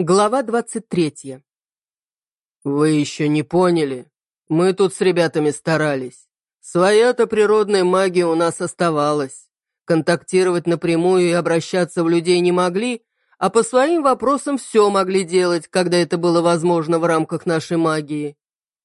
Глава двадцать третья. «Вы еще не поняли? Мы тут с ребятами старались. Своя-то природная магия у нас оставалась. Контактировать напрямую и обращаться в людей не могли, а по своим вопросам все могли делать, когда это было возможно в рамках нашей магии.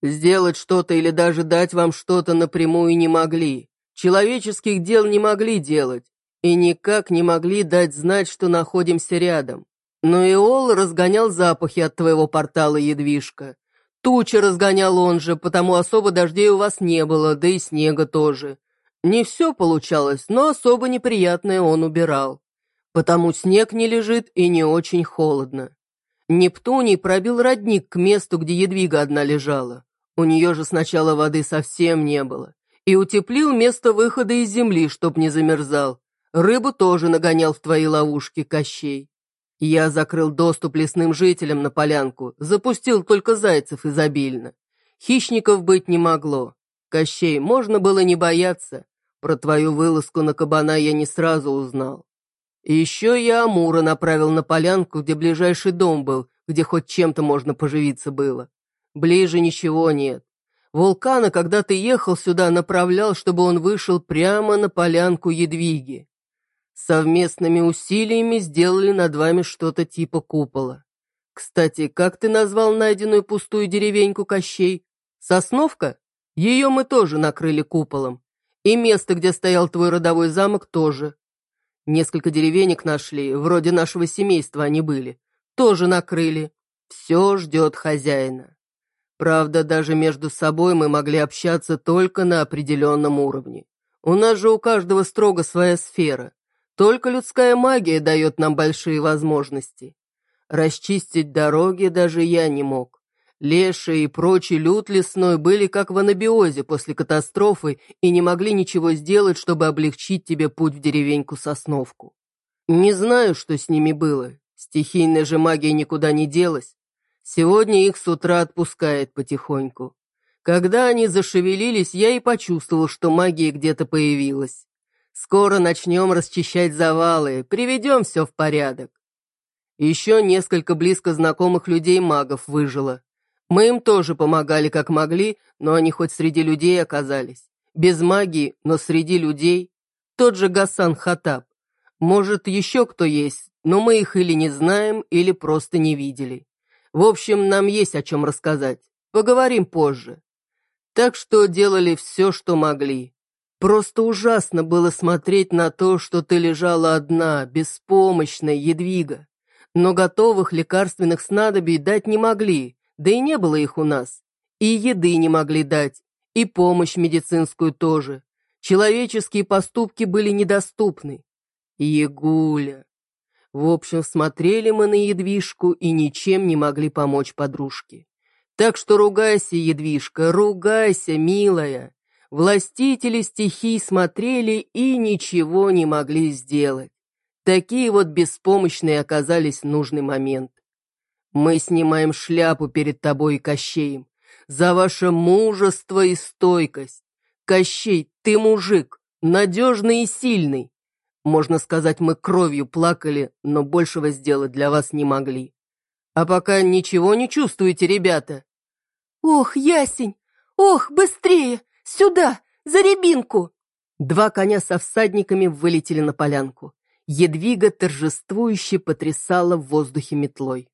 Сделать что-то или даже дать вам что-то напрямую не могли. Человеческих дел не могли делать и никак не могли дать знать, что находимся рядом. Но Иол разгонял запахи от твоего портала, Едвижка. Тучи разгонял он же, потому особо дождей у вас не было, да и снега тоже. Не все получалось, но особо неприятное он убирал. Потому снег не лежит и не очень холодно. Нептуний пробил родник к месту, где Едвига одна лежала. У нее же сначала воды совсем не было. И утеплил место выхода из земли, чтоб не замерзал. Рыбу тоже нагонял в твои ловушки, Кощей. Я закрыл доступ лесным жителям на полянку, запустил только зайцев изобильно. Хищников быть не могло. Кощей, можно было не бояться. Про твою вылазку на кабана я не сразу узнал. Еще я Амура направил на полянку, где ближайший дом был, где хоть чем-то можно поживиться было. Ближе ничего нет. Вулкана, когда ты ехал сюда, направлял, чтобы он вышел прямо на полянку Едвиги. Совместными усилиями сделали над вами что-то типа купола. Кстати, как ты назвал найденную пустую деревеньку Кощей? Сосновка? Ее мы тоже накрыли куполом. И место, где стоял твой родовой замок, тоже. Несколько деревенек нашли, вроде нашего семейства они были. Тоже накрыли. Все ждет хозяина. Правда, даже между собой мы могли общаться только на определенном уровне. У нас же у каждого строго своя сфера. Только людская магия дает нам большие возможности. Расчистить дороги даже я не мог. Леший и прочий люд лесной были как в анабиозе после катастрофы и не могли ничего сделать, чтобы облегчить тебе путь в деревеньку Сосновку. Не знаю, что с ними было. Стихийная же магия никуда не делась. Сегодня их с утра отпускает потихоньку. Когда они зашевелились, я и почувствовал, что магия где-то появилась. Скоро начнем расчищать завалы, приведем все в порядок. Еще несколько близко знакомых людей-магов выжило. Мы им тоже помогали как могли, но они хоть среди людей оказались. Без магии, но среди людей. Тот же Гасан Хатаб. Может, еще кто есть, но мы их или не знаем, или просто не видели. В общем, нам есть о чем рассказать. Поговорим позже. Так что делали все, что могли. Просто ужасно было смотреть на то, что ты лежала одна, беспомощная, едвига. Но готовых лекарственных снадобий дать не могли, да и не было их у нас. И еды не могли дать, и помощь медицинскую тоже. Человеческие поступки были недоступны. Егуля. В общем, смотрели мы на едвижку и ничем не могли помочь подружке. Так что ругайся, едвижка, ругайся, милая. Властители стихий смотрели и ничего не могли сделать. Такие вот беспомощные оказались в нужный момент. Мы снимаем шляпу перед тобой и Кощеем за ваше мужество и стойкость. Кощей, ты мужик, надежный и сильный. Можно сказать, мы кровью плакали, но большего сделать для вас не могли. А пока ничего не чувствуете, ребята? Ох, ясень! Ох, быстрее! Сюда! За рябинку!» Два коня со всадниками вылетели на полянку. Едвига торжествующе потрясала в воздухе метлой.